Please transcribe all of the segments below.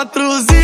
patru zile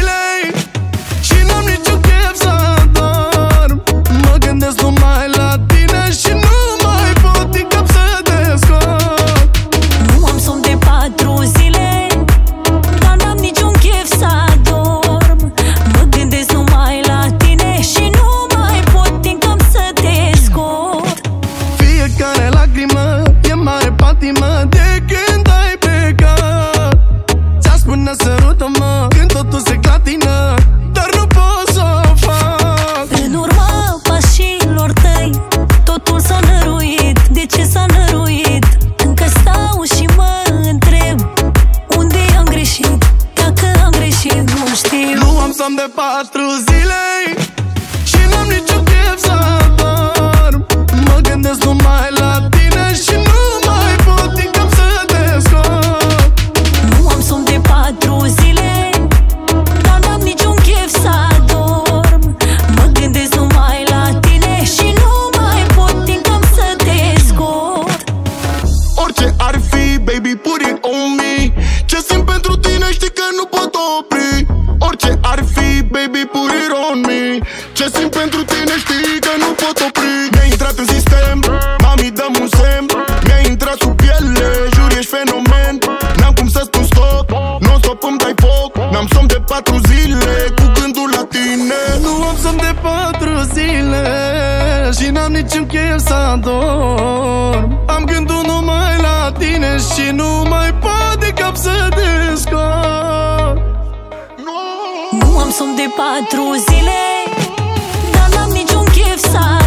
N-am cum să spun stop Non stop îmi dai foc. N-am somn de patru zile Cu gândul la tine. Nu am somn de patru zile Și n-am niciun chef să dorm. Am gândul numai la tine Și nu mai pot de cap să te scot Nu am somn de patru zile Dar n-am niciun chef să adorm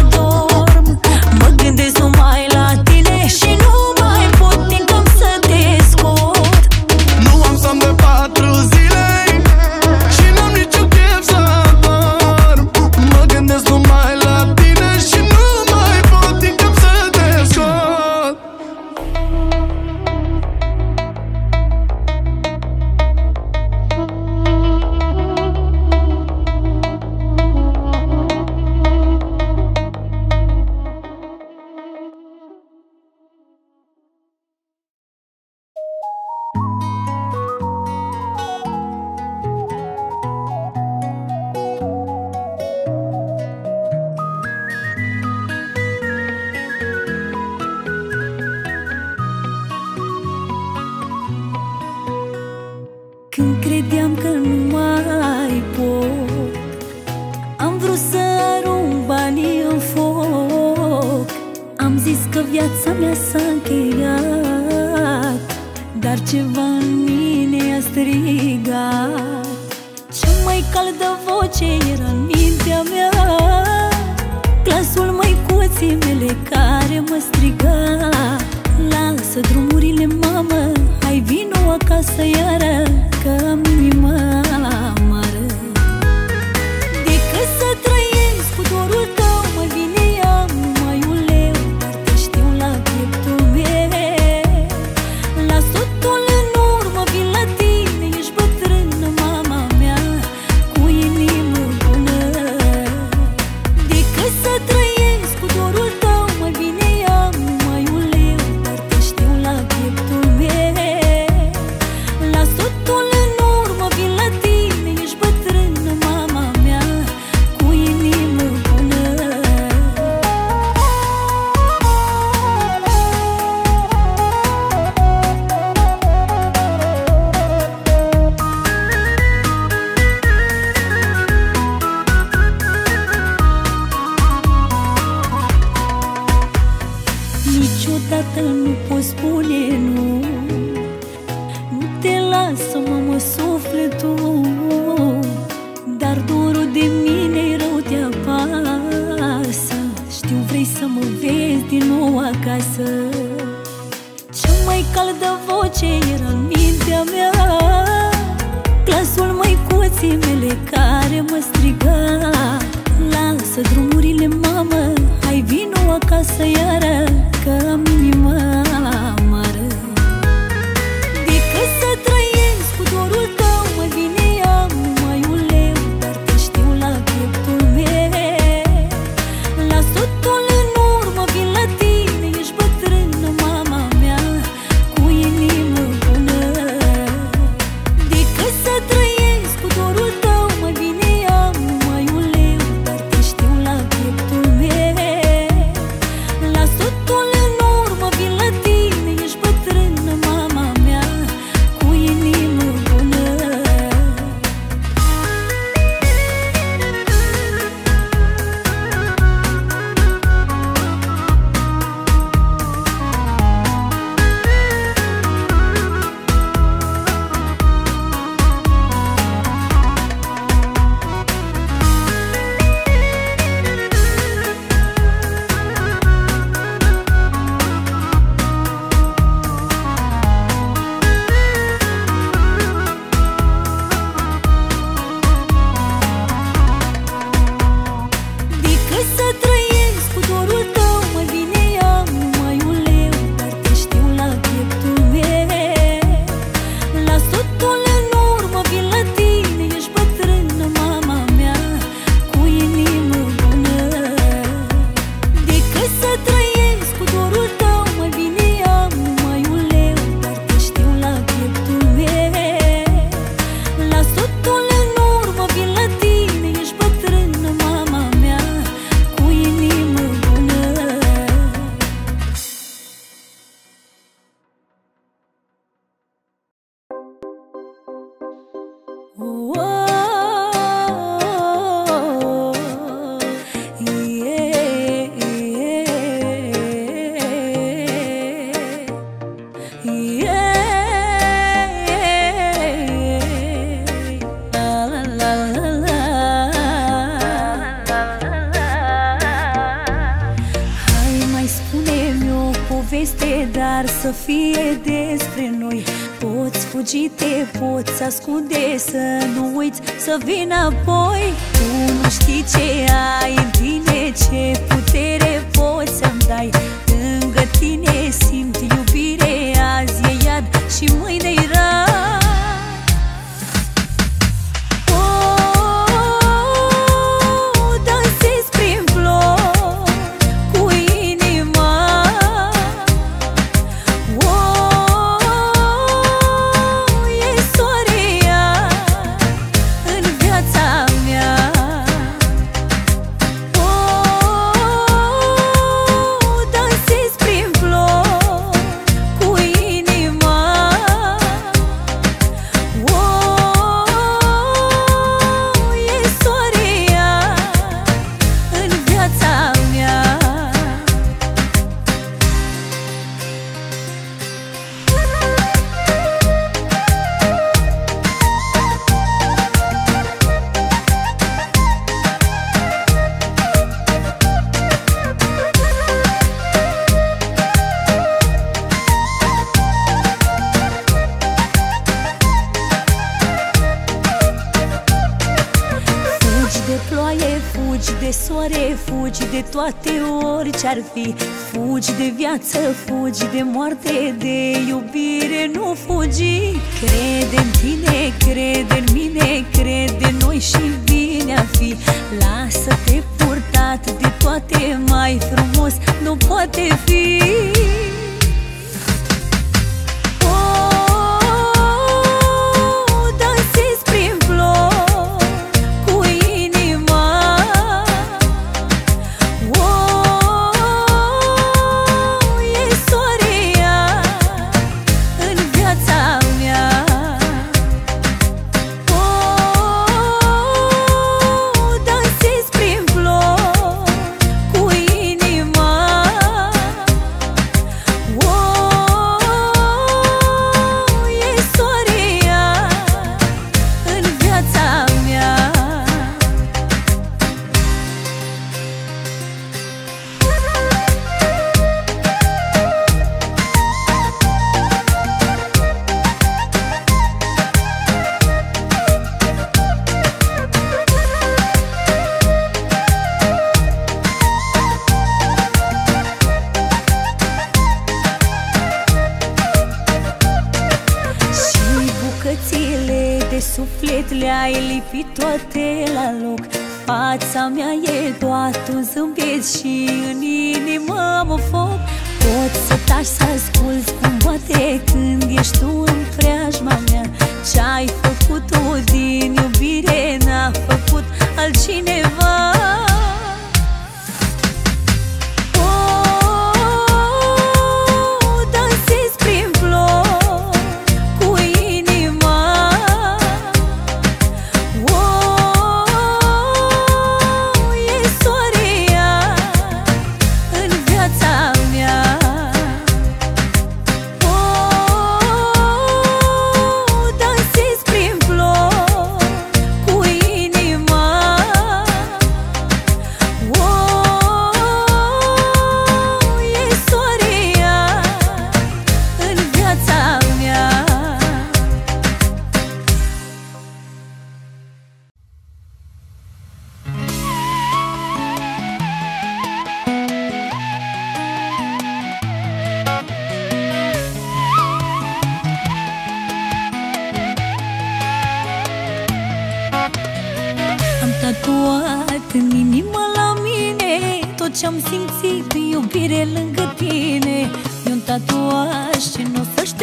happy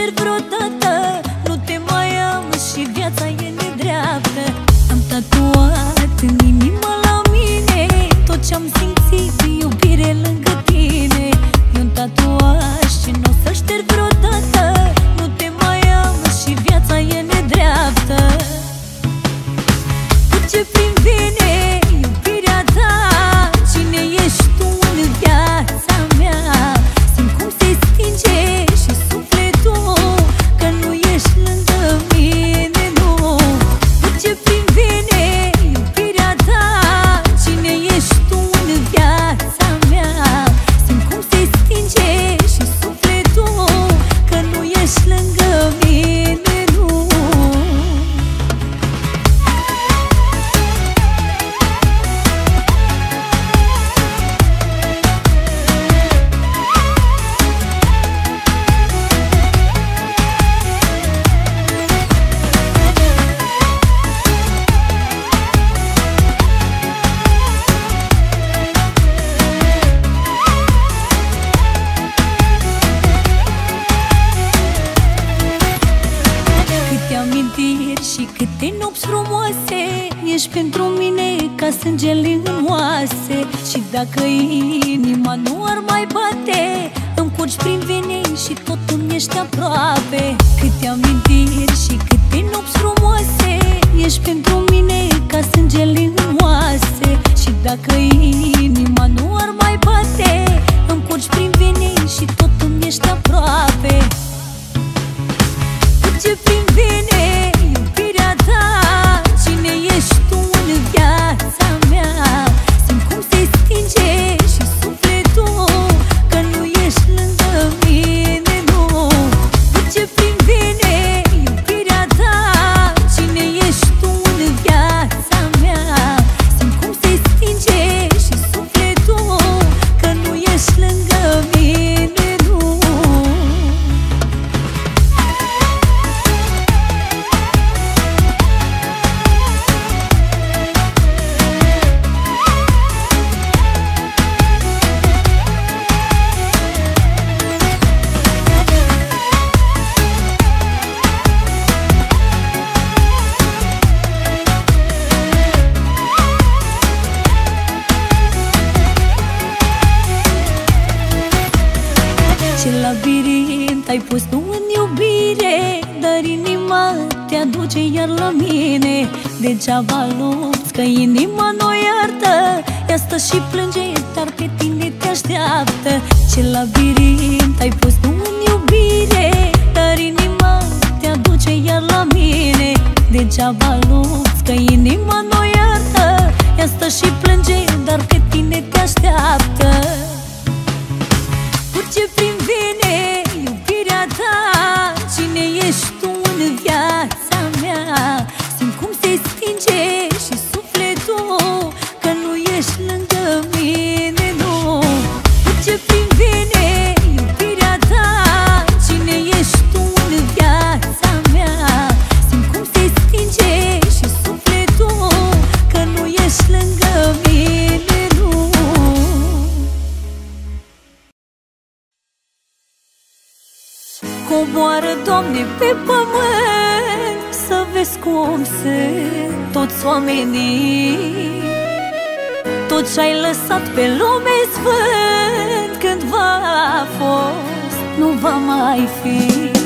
cer vreodată. Nu te mai am și viața e nedreaptă. Am tatuat în inima la mine Tot ce-am simțit iubire lângă lăsat pe lume sfânt Cândva a fost, nu va mai fi.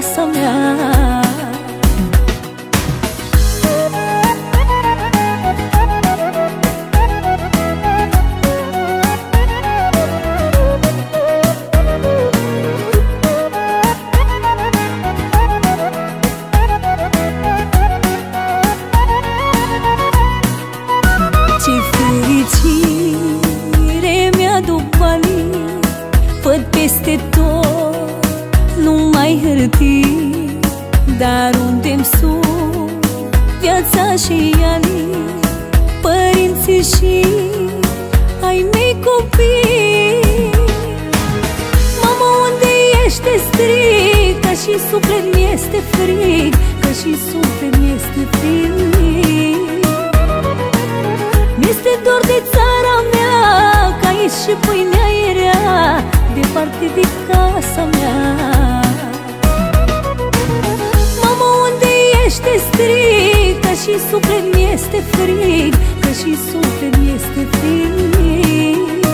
De casa Departe de casa mea. Mama, unde este strig Că și suflet mi-este frig Că și suflet mi-este frig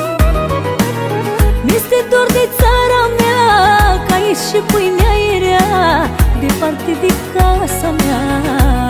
Mi-este dor de țara mea Că aici și pâinea era Departe de casa mea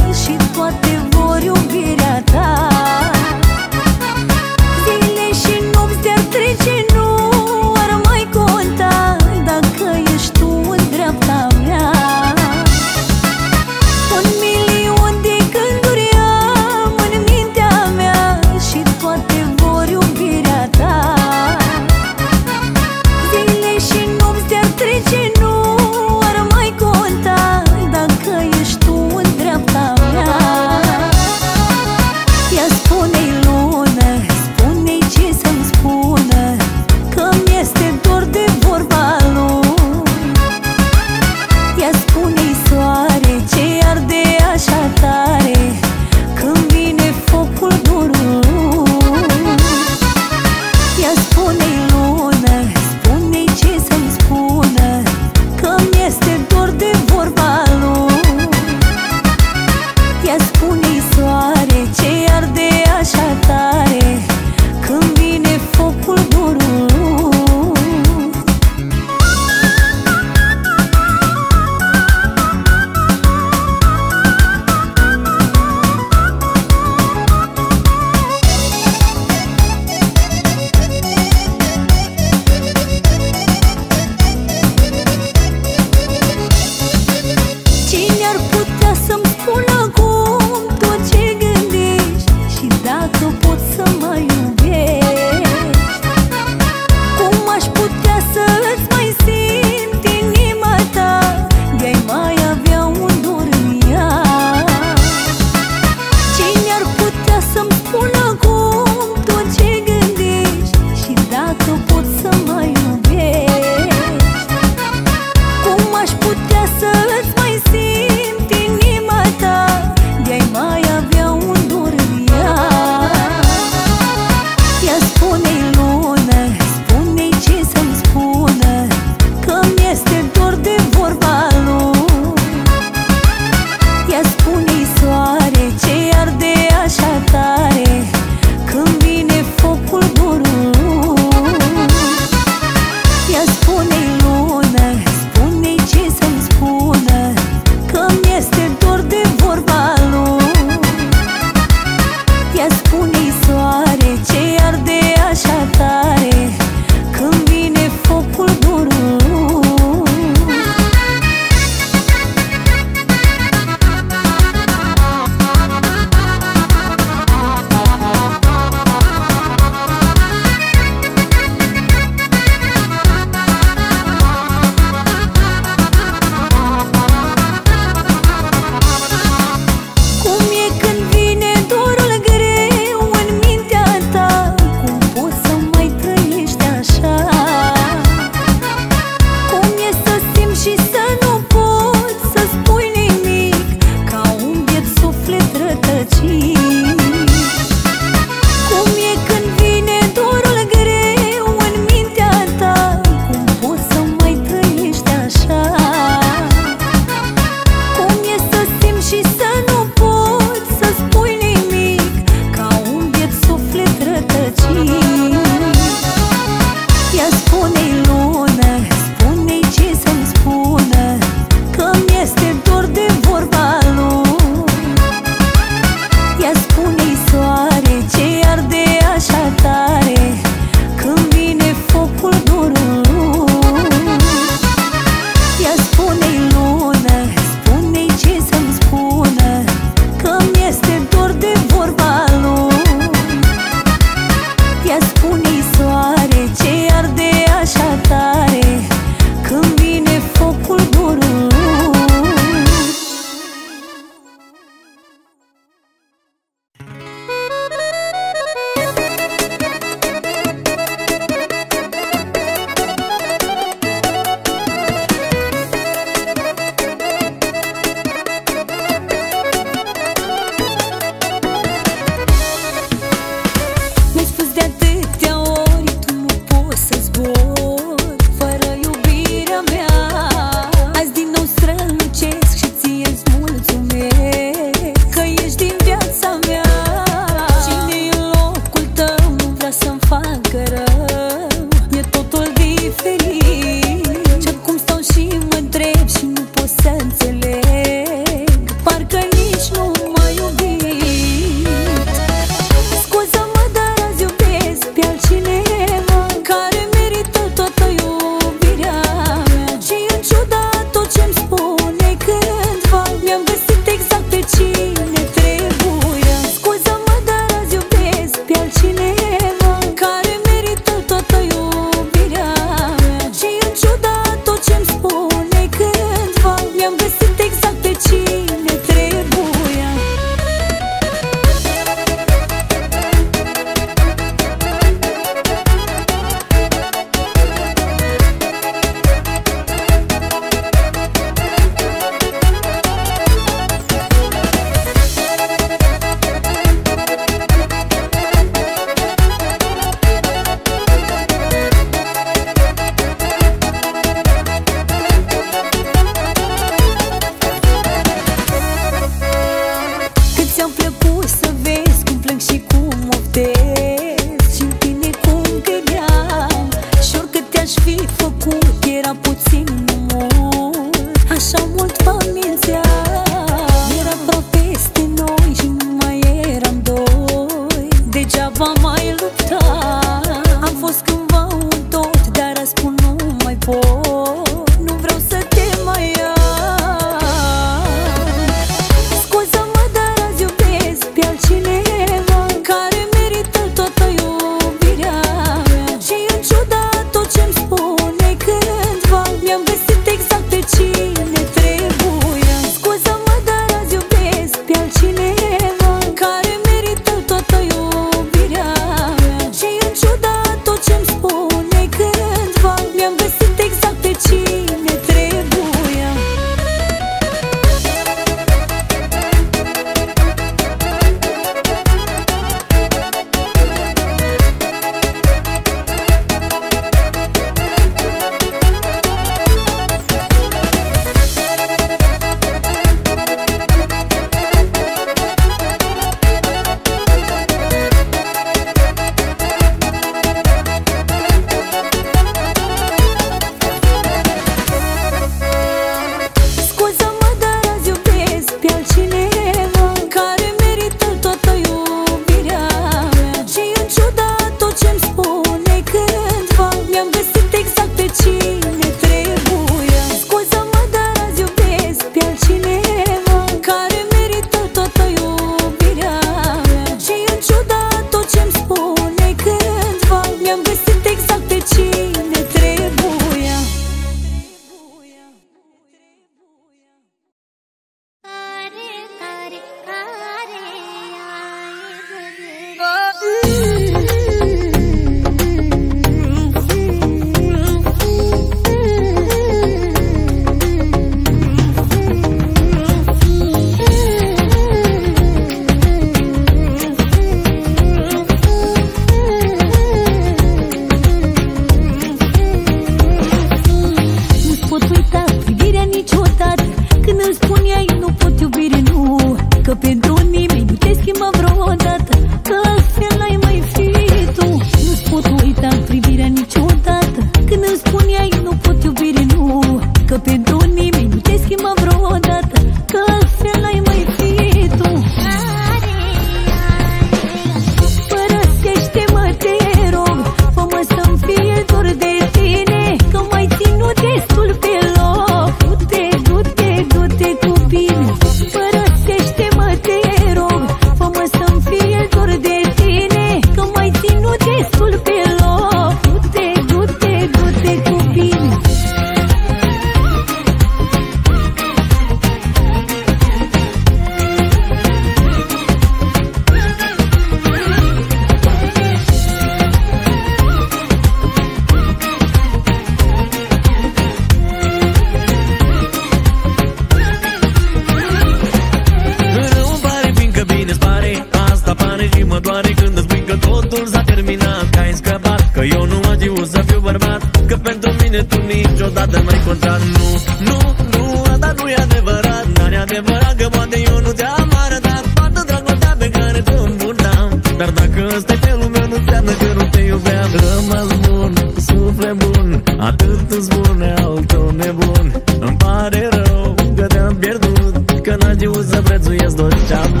bărbat Că pentru mine tu niciodată n-ai contat Nu, nu, nu, asta nu e adevărat. Dar e adevărat că poate eu nu te-am arătat. Toată dragostea pe care te-o îndurtam Dar dacă ăsta e felul nu înseamnă că nu te iubeam. Rămas bun, suflet bun Atât îți spune al tău nebun. Îmi pare rău că te-am pierdut Că n-ai să prețuiesc tot ce-am